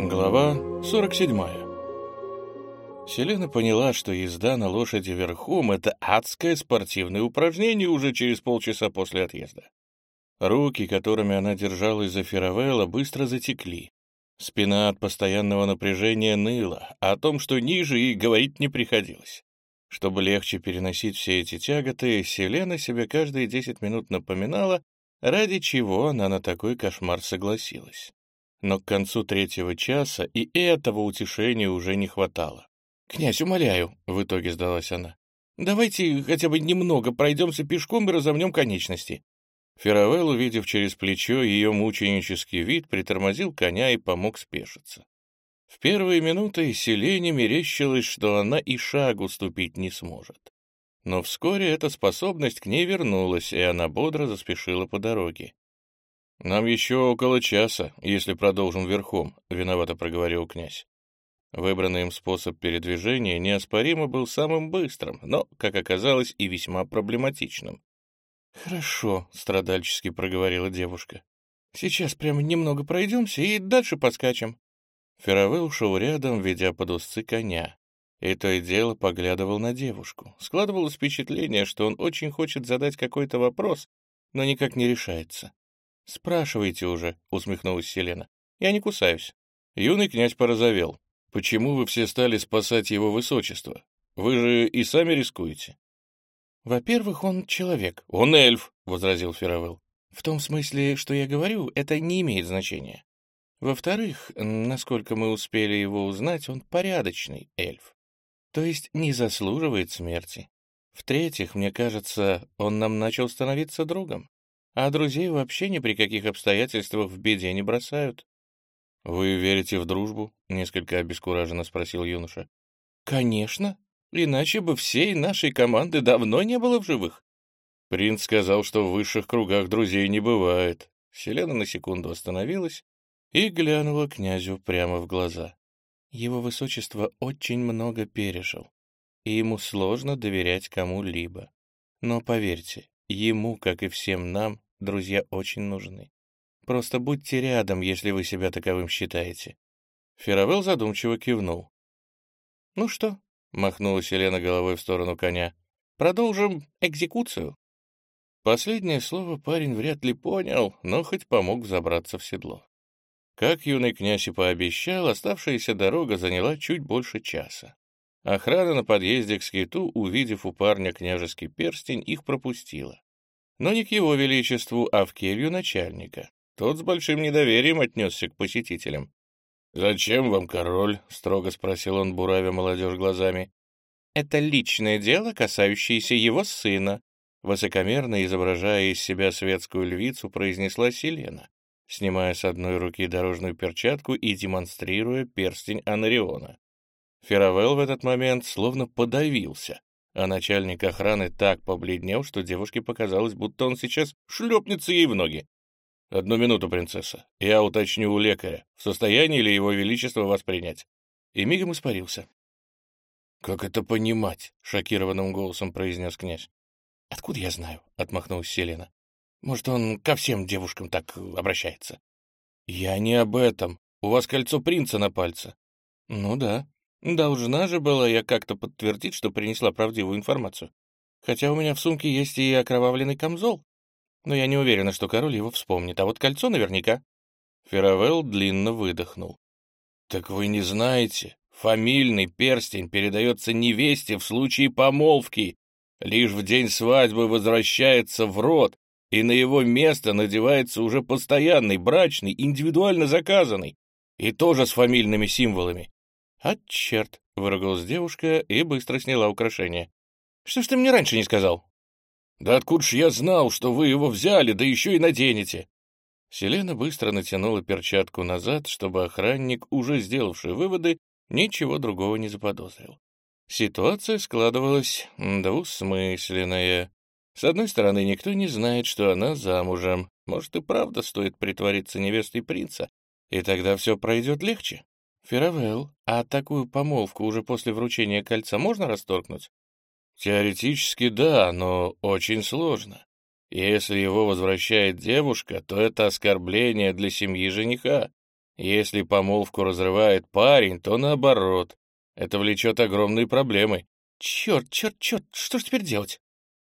Глава 47 Селена поняла, что езда на лошади верхом — это адское спортивное упражнение уже через полчаса после отъезда. Руки, которыми она держалась за Феравелла, быстро затекли. Спина от постоянного напряжения ныла, а о том, что ниже, и говорить не приходилось. Чтобы легче переносить все эти тяготы, Селена себе каждые десять минут напоминала, ради чего она на такой кошмар согласилась но к концу третьего часа и этого утешения уже не хватало. «Князь, умоляю», — в итоге сдалась она, — «давайте хотя бы немного пройдемся пешком и разомнем конечности». Феравелл, увидев через плечо ее мученический вид, притормозил коня и помог спешиться. В первые минуты Селене мерещилось, что она и шагу ступить не сможет. Но вскоре эта способность к ней вернулась, и она бодро заспешила по дороге. «Нам еще около часа, если продолжим верхом», — виновато проговорил князь. Выбранный им способ передвижения неоспоримо был самым быстрым, но, как оказалось, и весьма проблематичным. «Хорошо», — страдальчески проговорила девушка. «Сейчас прямо немного пройдемся и дальше подскачем». Феравел ушел рядом, ведя под узцы коня. И то и дело поглядывал на девушку. Складывалось впечатление, что он очень хочет задать какой-то вопрос, но никак не решается. «Спрашивайте уже», — усмехнулась Селена. «Я не кусаюсь». Юный князь порозовел. «Почему вы все стали спасать его высочество? Вы же и сами рискуете». «Во-первых, он человек». «Он эльф», — возразил Феравелл. «В том смысле, что я говорю, это не имеет значения. Во-вторых, насколько мы успели его узнать, он порядочный эльф. То есть не заслуживает смерти. В-третьих, мне кажется, он нам начал становиться другом а друзей вообще ни при каких обстоятельствах в беде не бросают. — Вы верите в дружбу? — несколько обескураженно спросил юноша. — Конечно, иначе бы всей нашей команды давно не было в живых. Принц сказал, что в высших кругах друзей не бывает. Селена на секунду остановилась и глянула князю прямо в глаза. Его высочество очень много пережил, и ему сложно доверять кому-либо. Но поверьте, ему, как и всем нам, друзья очень нужны. Просто будьте рядом, если вы себя таковым считаете». Феравелл задумчиво кивнул. «Ну что?» — махнула Селена головой в сторону коня. «Продолжим экзекуцию». Последнее слово парень вряд ли понял, но хоть помог забраться в седло. Как юный князь и пообещал, оставшаяся дорога заняла чуть больше часа. Охрана на подъезде к скиту, увидев у парня княжеский перстень, их пропустила но не к его величеству, а в келью начальника. Тот с большим недоверием отнесся к посетителям. «Зачем вам король?» — строго спросил он, буравя молодежь глазами. «Это личное дело, касающееся его сына», — высокомерно изображая из себя светскую львицу, произнесла Селена, снимая с одной руки дорожную перчатку и демонстрируя перстень Анариона. Феравелл в этот момент словно подавился, а начальник охраны так побледнел, что девушке показалось, будто он сейчас шлепнется ей в ноги. «Одну минуту, принцесса. Я уточню у лекаря, в состоянии ли его величество воспринять». И мигом испарился. «Как это понимать?» — шокированным голосом произнес князь. «Откуда я знаю?» — отмахнулась Селена. «Может, он ко всем девушкам так обращается?» «Я не об этом. У вас кольцо принца на пальце». «Ну да. Должна же была я как-то подтвердить, что принесла правдивую информацию. Хотя у меня в сумке есть и окровавленный камзол. Но я не уверена, что король его вспомнит, а вот кольцо наверняка. Феравелл длинно выдохнул. «Так вы не знаете, фамильный перстень передается невесте в случае помолвки. Лишь в день свадьбы возвращается в род, и на его место надевается уже постоянный, брачный, индивидуально заказанный, и тоже с фамильными символами. «А черт!» — выругалась девушка и быстро сняла украшение. «Что ж ты мне раньше не сказал?» «Да откуда ж я знал, что вы его взяли, да еще и наденете?» Селена быстро натянула перчатку назад, чтобы охранник, уже сделавший выводы, ничего другого не заподозрил. Ситуация складывалась двусмысленная. С одной стороны, никто не знает, что она замужем. Может, и правда стоит притвориться невестой принца, и тогда все пройдет легче. «Феравелл, а такую помолвку уже после вручения кольца можно расторгнуть?» «Теоретически да, но очень сложно. Если его возвращает девушка, то это оскорбление для семьи жениха. Если помолвку разрывает парень, то наоборот. Это влечет огромные проблемы. Черт, черт, черт, что ж теперь делать?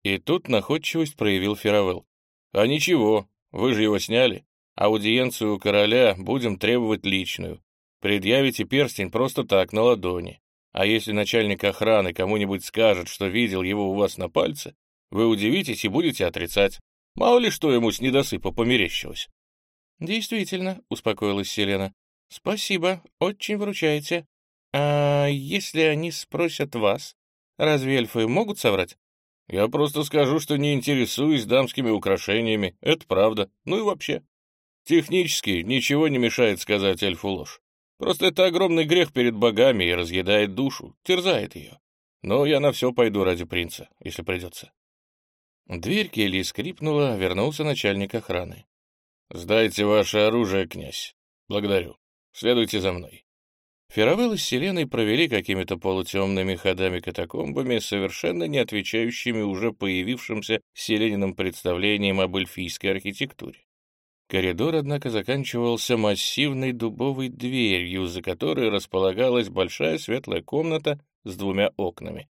И тут находчивость проявил Феравелл. А ничего, вы же его сняли. Аудиенцию у короля будем требовать личную. Предъявите перстень просто так, на ладони. А если начальник охраны кому-нибудь скажет, что видел его у вас на пальце, вы удивитесь и будете отрицать. Мало ли что ему с недосыпа померещилось. Действительно, успокоилась Селена. Спасибо, очень выручаете. А если они спросят вас, разве эльфы могут соврать? Я просто скажу, что не интересуюсь дамскими украшениями. Это правда. Ну и вообще. Технически ничего не мешает сказать эльфу ложь. Просто это огромный грех перед богами и разъедает душу, терзает ее. Но я на все пойду ради принца, если придется. Дверь кельи скрипнула, вернулся начальник охраны. «Сдайте ваше оружие, князь. Благодарю. Следуйте за мной». Феравелл с Селеной провели какими-то полутемными ходами-катакомбами, совершенно не отвечающими уже появившимся селениным представлением об эльфийской архитектуре. Коридор, однако, заканчивался массивной дубовой дверью, за которой располагалась большая светлая комната с двумя окнами.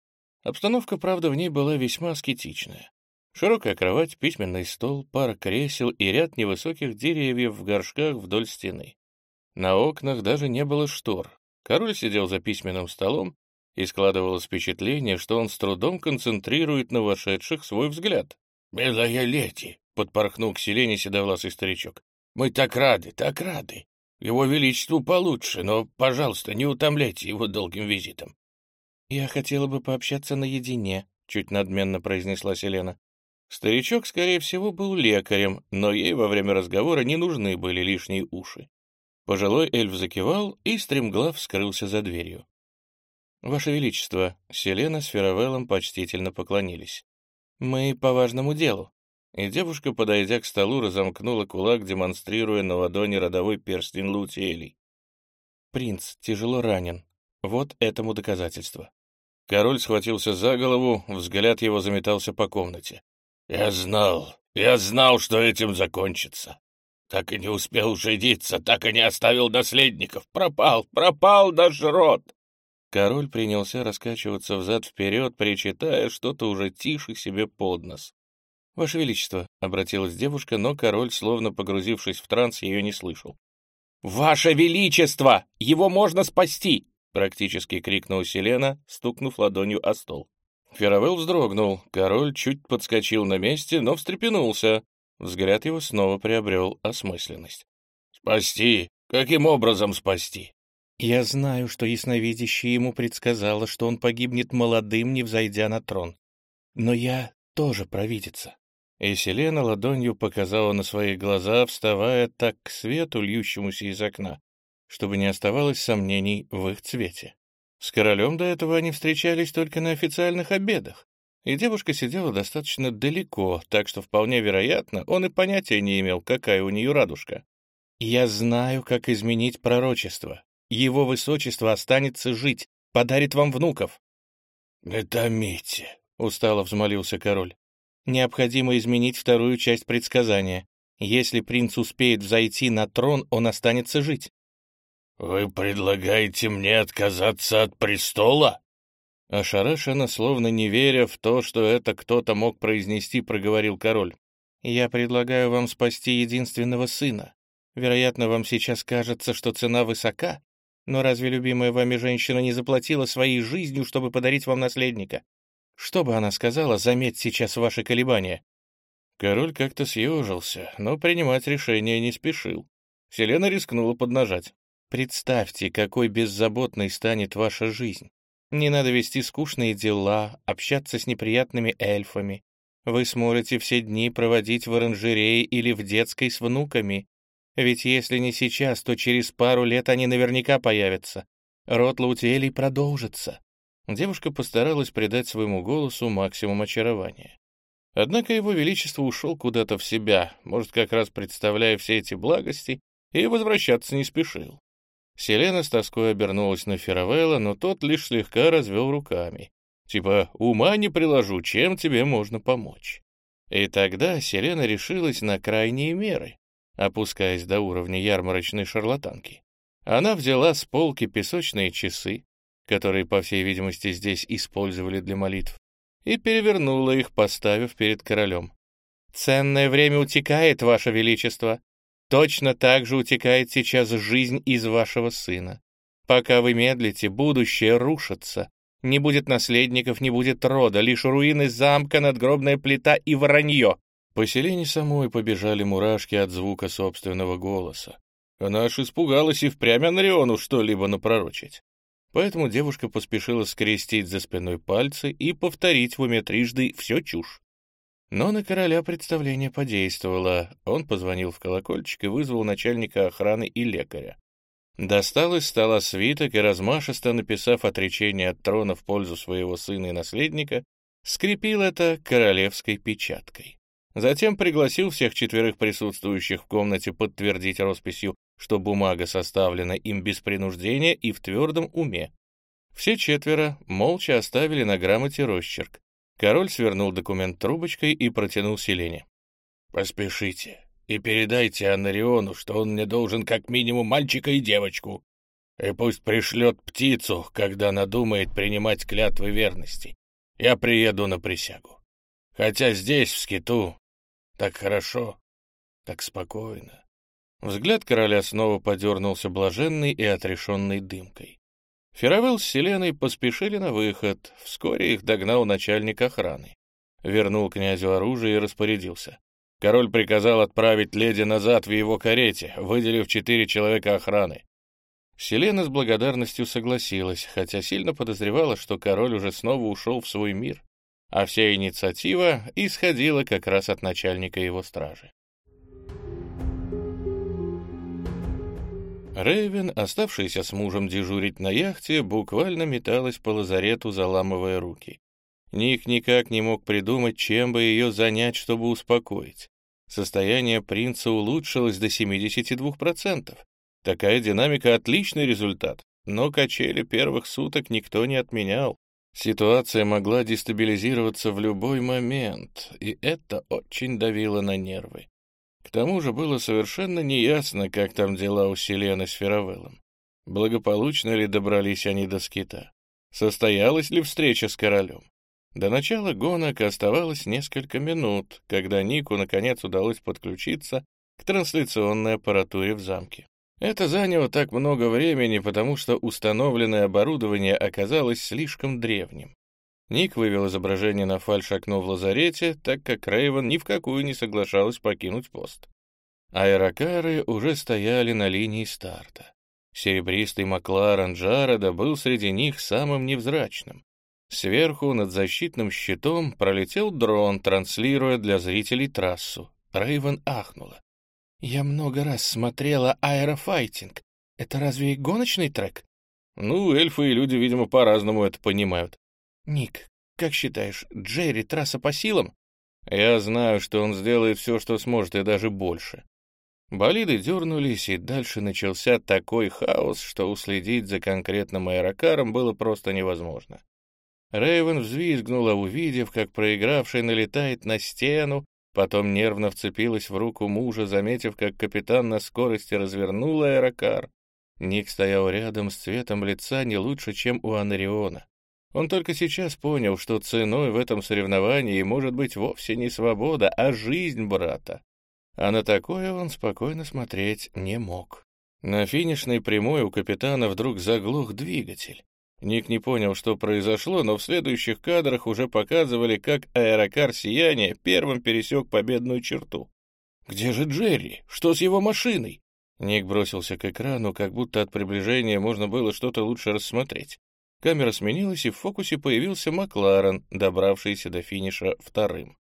Обстановка, правда, в ней была весьма аскетичная. Широкая кровать, письменный стол, пара кресел и ряд невысоких деревьев в горшках вдоль стены. На окнах даже не было штор, Король сидел за письменным столом, и складывалось впечатление, что он с трудом концентрирует на вошедших свой взгляд. «Милая леди!» — подпорхнул к селене седовласый старичок. «Мы так рады, так рады! Его Величеству получше, но, пожалуйста, не утомляйте его долгим визитом». «Я хотела бы пообщаться наедине», — чуть надменно произнесла Селена. Старичок, скорее всего, был лекарем, но ей во время разговора не нужны были лишние уши. Пожилой эльф закивал и стремглав скрылся за дверью. «Ваше Величество», — Селена с Феравеллом почтительно поклонились. «Мы по важному делу». И девушка, подойдя к столу, разомкнула кулак, демонстрируя на ладони родовой перстень Лутиэлей. «Принц тяжело ранен. Вот этому доказательство». Король схватился за голову, взгляд его заметался по комнате. «Я знал, я знал, что этим закончится. Так и не успел жениться, так и не оставил наследников. Пропал, пропал наш род!» Король принялся раскачиваться взад-вперед, причитая что-то уже тише себе под нос. «Ваше Величество», — обратилась девушка, но король, словно погрузившись в транс, ее не слышал. «Ваше Величество! Его можно спасти!» — практически крикнула Селена, стукнув ладонью о стол. Феравелл вздрогнул, король чуть подскочил на месте, но встрепенулся. Взгляд его снова приобрел осмысленность. «Спасти? Каким образом спасти?» «Я знаю, что ясновидящее ему предсказало, что он погибнет молодым, не взойдя на трон. Но я тоже провидица». И Селена ладонью показала на свои глаза, вставая так к свету, льющемуся из окна, чтобы не оставалось сомнений в их цвете. С королем до этого они встречались только на официальных обедах, и девушка сидела достаточно далеко, так что вполне вероятно, он и понятия не имел, какая у нее радужка. «Я знаю, как изменить пророчество. Его высочество останется жить, подарит вам внуков». «Не томите», — устало взмолился король. «Необходимо изменить вторую часть предсказания. Если принц успеет взойти на трон, он останется жить». «Вы предлагаете мне отказаться от престола?» Ошарашенно, словно не веря в то, что это кто-то мог произнести, проговорил король. «Я предлагаю вам спасти единственного сына. Вероятно, вам сейчас кажется, что цена высока, но разве любимая вами женщина не заплатила своей жизнью, чтобы подарить вам наследника? Что бы она сказала, заметь сейчас ваши колебания?» Король как-то съежился, но принимать решение не спешил. Селена рискнула поднажать. «Представьте, какой беззаботной станет ваша жизнь. Не надо вести скучные дела, общаться с неприятными эльфами. Вы сможете все дни проводить в оранжерее или в детской с внуками. Ведь если не сейчас, то через пару лет они наверняка появятся. Род Лаутиэлей продолжится. Девушка постаралась придать своему голосу максимум очарования. Однако его величество ушел куда-то в себя, может, как раз представляя все эти благости, и возвращаться не спешил. Селена с тоской обернулась на Феравелла, но тот лишь слегка развел руками. Типа, ума не приложу, чем тебе можно помочь. И тогда Селена решилась на крайние меры. опускаясь до уровня ярмарочной шарлатанки. Она взяла с полки песочные часы, которые, по всей видимости, здесь использовали для молитв, и перевернула их, поставив перед королем. «Ценное время утекает, ваше величество. Точно так же утекает сейчас жизнь из вашего сына. Пока вы медлите, будущее рушится. Не будет наследников, не будет рода, лишь руины замка, надгробная плита и вранье». По селению самой побежали мурашки от звука собственного голоса. Она аж испугалась и впрямь Анриону что-либо напророчить. Поэтому девушка поспешила скрестить за спиной пальцы и повторить в уме трижды «все чушь». Но на короля представление подействовало. Он позвонил в колокольчик и вызвал начальника охраны и лекаря. Достал из стола свиток и, размашисто написав отречение от трона в пользу своего сына и наследника, скрепил это королевской печаткой. Затем пригласил всех четверых присутствующих в комнате подтвердить росписью что бумага составлена им без принуждения и в твердом уме. Все четверо молча оставили на грамоте росчерк. Король свернул документ трубочкой и протянул Селене. «Поспешите и передайте Анариону, что он мне должен как минимум мальчика и девочку, и пусть пришлет птицу, когда надумает принимать клятвы верности. Я приеду на присягу. Хотя здесь, в скиту, так хорошо, так спокойно. Взгляд короля снова подернулся блаженной и отрешенной дымкой. Феравелл с Селеной поспешили на выход. Вскоре их догнал начальник охраны. Вернул князю оружие и распорядился. Король приказал отправить леди назад в его карете, выделив четыре человека охраны. Селена с благодарностью согласилась, хотя сильно подозревала, что король уже снова ушел в свой мир, а вся инициатива исходила как раз от начальника его стражи. Рэйвен, оставшаяся с мужем дежурить на яхте, буквально металась по лазарету, заламывая руки. Ник никак не мог придумать, чем бы ее занять, чтобы успокоить. Состояние принца улучшилось до 72%. Такая динамика — отличный результат, но качели первых суток никто не отменял. Ситуация могла дестабилизироваться в любой момент, и это очень давило на нервы. К тому же было совершенно неясно, как там дела у Селены с Феравеллом. Благополучно ли добрались они до скита? Состоялась ли встреча с королем? До начала гонок оставалось несколько минут, когда Нику наконец удалось подключиться к трансляционной аппаратуре в замке. Это заняло так много времени, потому что установленное оборудование оказалось слишком древним. Ник вывел изображение на фальш-окно в лазарете, так как Рейвен ни в какую не соглашалась покинуть пост. Аэрокары уже стояли на линии старта. Серебристый Макларен Джареда был среди них самым невзрачным. Сверху над защитным щитом пролетел дрон, транслируя для зрителей трассу. Рейвен ахнула. «Я много раз смотрела аэрофайтинг. Это разве гоночный трек?» «Ну, эльфы и люди, видимо, по-разному это понимают. «Ник, как считаешь, Джерри трасса по силам?» «Я знаю, что он сделает все, что сможет, и даже больше». Болиды дернулись, и дальше начался такой хаос, что уследить за конкретным аэрокаром было просто невозможно. Рейвен взвизгнула, увидев, как проигравший налетает на стену, потом нервно вцепилась в руку мужа, заметив, как капитан на скорости развернул аэрокар. Ник стоял рядом с цветом лица не лучше, чем у Анариона. Он только сейчас понял, что ценой в этом соревновании может быть вовсе не свобода, а жизнь брата. А на такое он спокойно смотреть не мог. На финишной прямой у капитана вдруг заглох двигатель. Ник не понял, что произошло, но в следующих кадрах уже показывали, как аэрокар «Сияние» первым пересек победную черту. «Где же Джерри? Что с его машиной?» Ник бросился к экрану, как будто от приближения можно было что-то лучше рассмотреть. Камера сменилась, и в фокусе появился Макларен, добравшийся до финиша вторым.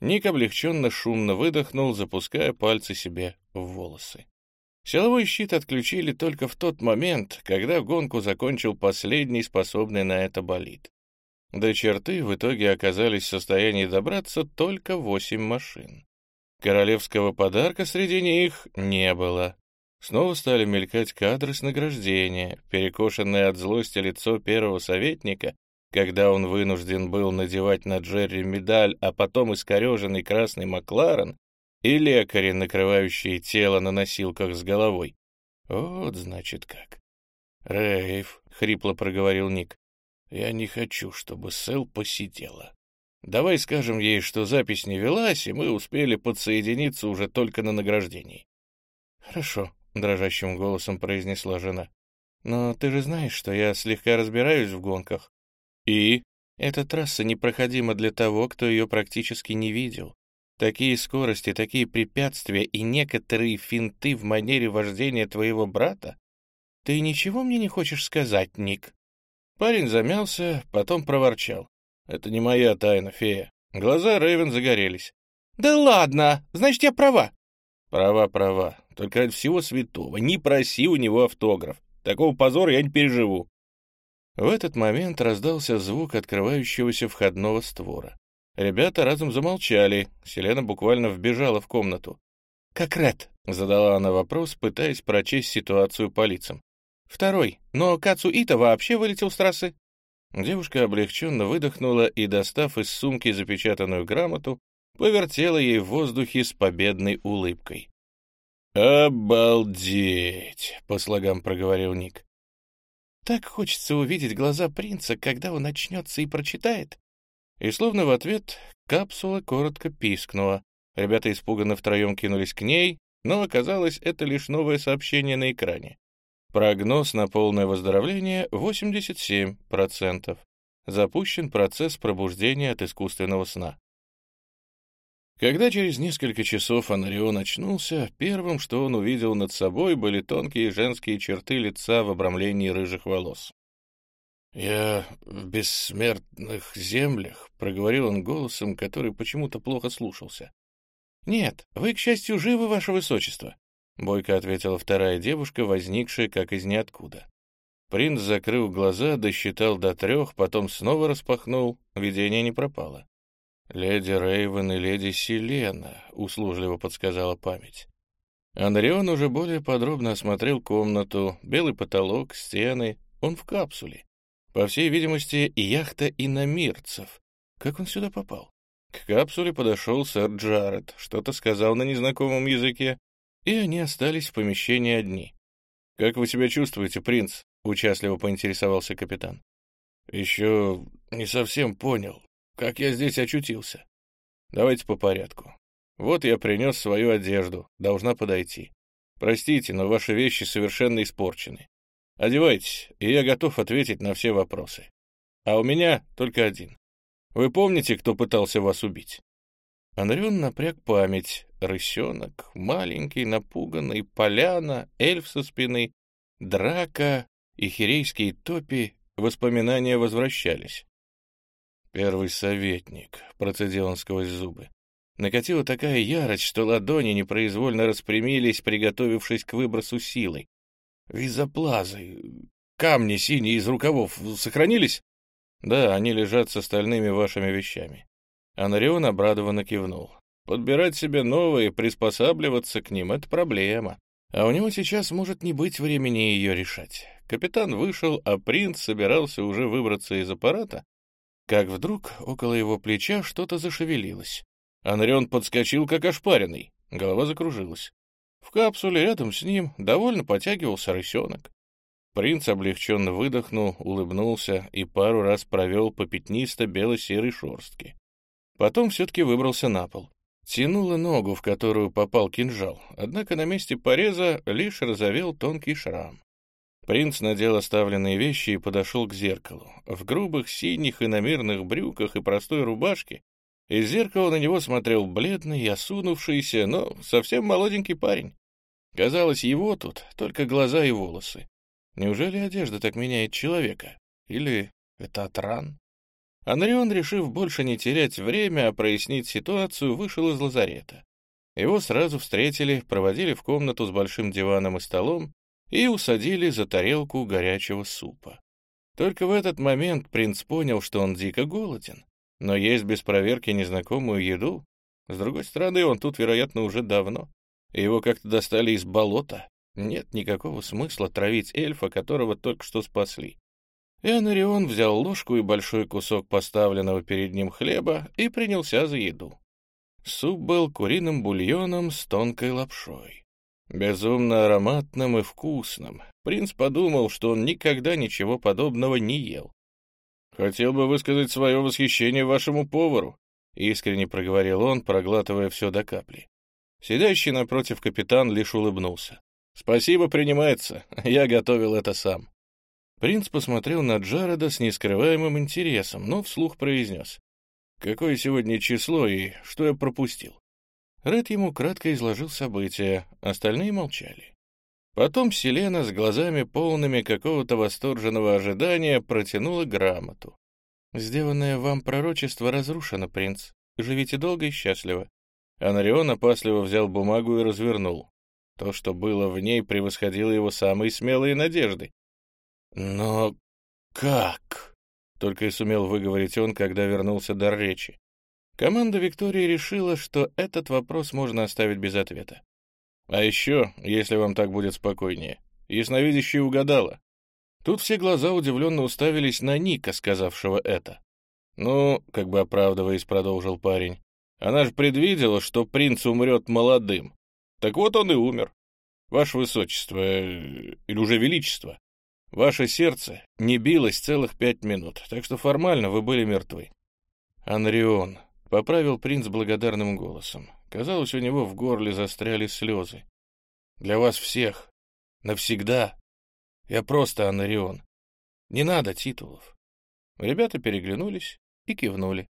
Ник облегченно шумно выдохнул, запуская пальцы себе в волосы. Силовой щит отключили только в тот момент, когда гонку закончил последний способный на это болид. До черты в итоге оказались в состоянии добраться только восемь машин. Королевского подарка среди них не было. Снова стали мелькать кадры с награждения, перекошенное от злости лицо первого советника, когда он вынужден был надевать на Джерри медаль, а потом искореженный красный Макларен, и лекари, накрывающие тело на носилках с головой. Вот, значит, как. «Рейв», — хрипло проговорил Ник, — «я не хочу, чтобы Сэл посидела. Давай скажем ей, что запись не велась, и мы успели подсоединиться уже только на награждении». «Хорошо», — дрожащим голосом произнесла жена. «Но ты же знаешь, что я слегка разбираюсь в гонках». «И?» «Эта трасса непроходима для того, кто ее практически не видел. Такие скорости, такие препятствия и некоторые финты в манере вождения твоего брата? Ты ничего мне не хочешь сказать, Ник?» Парень замялся, потом проворчал. «Это не моя тайна, фея». Глаза Рэйвен загорелись. «Да ладно! Значит, я права!» «Права, права. Только от всего святого. Не проси у него автограф. Такого позора я не переживу». В этот момент раздался звук открывающегося входного створа. Ребята разом замолчали. Селена буквально вбежала в комнату. «Как Ред?» — задала она вопрос, пытаясь прочесть ситуацию по лицам. «Второй. Но Кацу Ита вообще вылетел с трассы?» Девушка облегченно выдохнула и, достав из сумки запечатанную грамоту, повертела ей в воздухе с победной улыбкой. «Обалдеть!» — по слогам проговорил Ник. «Так хочется увидеть глаза принца, когда он начнется и прочитает», и словно в ответ капсула коротко пискнула. Ребята испуганно втроем кинулись к ней, но оказалось, это лишь новое сообщение на экране. Прогноз на полное выздоровление 87%. Запущен процесс пробуждения от искусственного сна. Когда через несколько часов Анарион очнулся, первым, что он увидел над собой, были тонкие женские черты лица в обрамлении рыжих волос. «Я в бессмертных землях», — проговорил он голосом, который почему-то плохо слушался. «Нет, вы, к счастью, живы, ваше высочество», — бойко ответила вторая девушка, возникшая как из ниоткуда. Принц закрыл глаза, досчитал до трех, потом снова распахнул, видение не пропало. «Леди Рейвен и леди Селена», — услужливо подсказала память. Анрион уже более подробно осмотрел комнату, белый потолок, стены, он в капсуле. По всей видимости, яхта иномирцев. Как он сюда попал? К капсуле подошел сэр Джаред, что-то сказал на незнакомом языке, и они остались в помещении одни. «Как вы себя чувствуете, принц?» — участливо поинтересовался капитан. «Еще не совсем понял, как я здесь очутился. Давайте по порядку. Вот я принес свою одежду, должна подойти. Простите, но ваши вещи совершенно испорчены. Одевайтесь, и я готов ответить на все вопросы. А у меня только один. Вы помните, кто пытался вас убить?» Андрюн напряг память. Рысенок, маленький, напуганный, поляна, эльф со спины, драка и хирейские топи, воспоминания возвращались. «Первый советник», — процедил он сквозь зубы. Накатила такая ярость, что ладони непроизвольно распрямились, приготовившись к выбросу силой. Визоплазы, камни синие из рукавов сохранились? Да, они лежат с остальными вашими вещами. Анарион обрадованно кивнул. Подбирать себе новые, приспосабливаться к ним — это проблема. А у него сейчас может не быть времени ее решать. Капитан вышел, а принц собирался уже выбраться из аппарата, как вдруг около его плеча что-то зашевелилось. Анрион подскочил, как ошпаренный. Голова закружилась. В капсуле рядом с ним довольно потягивался рысенок. Принц облегченно выдохнул, улыбнулся и пару раз провел по пятнисто-бело-серой шорстке. Потом все-таки выбрался на пол. Тянула ногу, в которую попал кинжал, однако на месте пореза лишь разовел тонкий шрам. Принц надел оставленные вещи и подошел к зеркалу. В грубых синих и намерных брюках и простой рубашке из зеркала на него смотрел бледный, осунувшийся, но совсем молоденький парень. Казалось, его тут только глаза и волосы. Неужели одежда так меняет человека? Или это от ран? Анрион, решив больше не терять время, а прояснить ситуацию, вышел из лазарета. Его сразу встретили, проводили в комнату с большим диваном и столом и усадили за тарелку горячего супа. Только в этот момент принц понял, что он дико голоден. Но есть без проверки незнакомую еду. С другой стороны, он тут, вероятно, уже давно. Его как-то достали из болота. Нет никакого смысла травить эльфа, которого только что спасли. И Анарион взял ложку и большой кусок поставленного перед ним хлеба и принялся за еду. Суп был куриным бульоном с тонкой лапшой. Безумно ароматным и вкусным. Принц подумал, что он никогда ничего подобного не ел. «Хотел бы высказать свое восхищение вашему повару», — искренне проговорил он, проглатывая все до капли. Сидящий напротив капитан лишь улыбнулся. «Спасибо, принимается. Я готовил это сам». Принц посмотрел на Джареда с нескрываемым интересом, но вслух произнес. «Какое сегодня число и что я пропустил?» Ред ему кратко изложил события, остальные молчали. Потом Селена с глазами полными какого-то восторженного ожидания протянула грамоту. «Сделанное вам пророчество разрушено, принц. Живите долго и счастливо». Анарион опасливо взял бумагу и развернул. То, что было в ней, превосходило его самые смелые надежды. «Но как?» — только и сумел выговорить он, когда вернулся дар речи. Команда Виктории решила, что этот вопрос можно оставить без ответа. А еще, если вам так будет спокойнее, ясновидящая угадала. Тут все глаза удивленно уставились на Ника, сказавшего это. «Ну, как бы оправдываясь, продолжил парень, она же предвидела, что принц умрет молодым. Так вот он и умер. Ваше Высочество, э, или уже Величество, Ваше сердце не билось целых пять минут, так что формально вы были мертвы. Анрион, — поправил принц благодарным голосом. Казалось, у него в горле застряли слезы. Для вас всех. Навсегда. Я просто Анарион. Не надо титулов. Ребята переглянулись и кивнули.